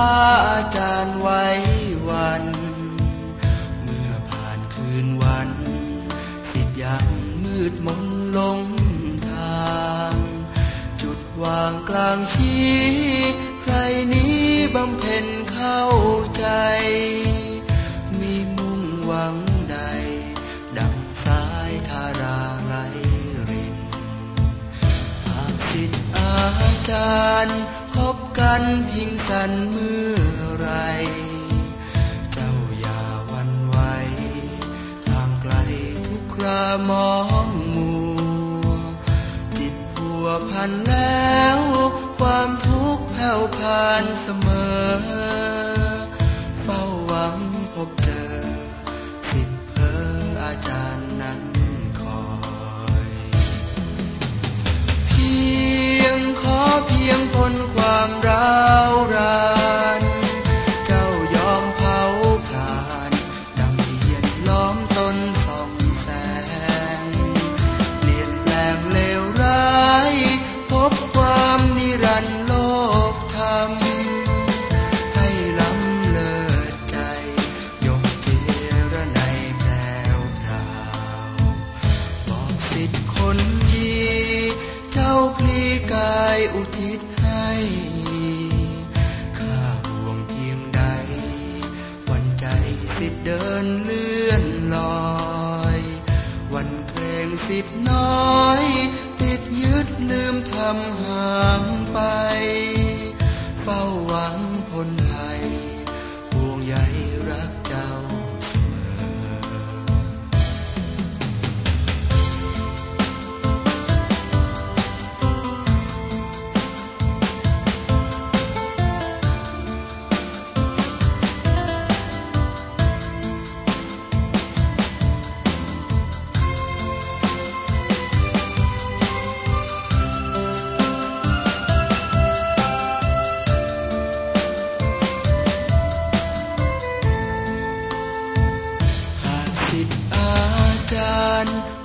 อาจารย์ไว้วัน เมื่อผ่านคืนวัน สิทธิ์ยังมืดมนลงทาง จุดวางกลางชี สิทธิ์อาจารย์ พบกันพิงสันเมื่อไร เจ้าอย่าวันไหวทางไกลทุกครามองมัว จิตผัวพันแล้ว ความทุกข์แผ่วผ่านเสมอ อุทิศให้ข้าห่วงเพียงใด วันใจสิทธิ์เดินเลื่อนลอย วันเกรงสิทธิ์น้อย ติดยึดลืมทำห่างไปเฝ้า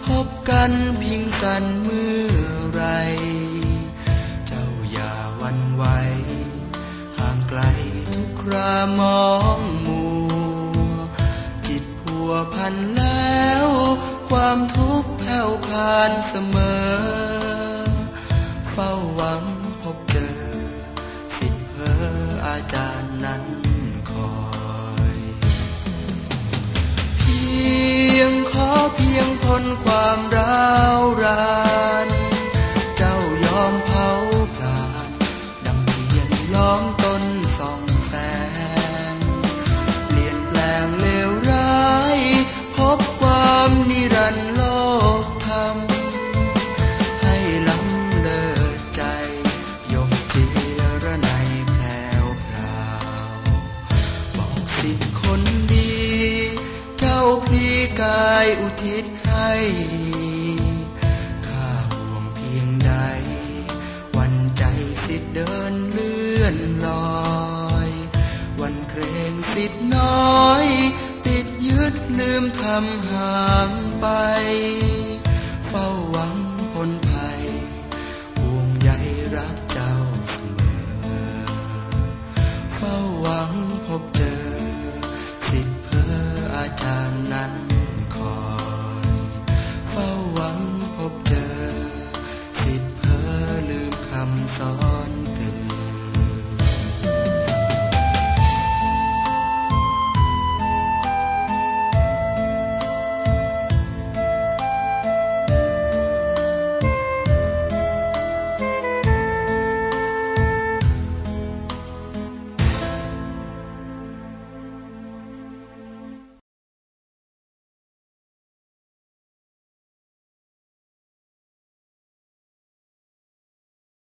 พบกันพิงสันเมื่อไร เจ้าอย่าวันไหวห่างไกลทุกครามองมัว จิตพัวพันแล้ว ความทุกข์แผ่วผ่านเสมอ นความร้าวราน เจ้ายอมเผาผลาญดังเทียนล้อมต้นส่องแสง เปลี่ยนแปลงเลวร้าย พบความนิรันดร์โลกธรรม ให้ล้ำเลิศใจ ยกเจรในแพรวพราวบอกสิทธิ์คนดี เจ้าพลีกายอุทิศ ข้าห่วงเพียงใด วันใจสิเดินเลื่อนลอย วันเกรงสิทธิ์น้อย ติดยึดลืมทำห่างไป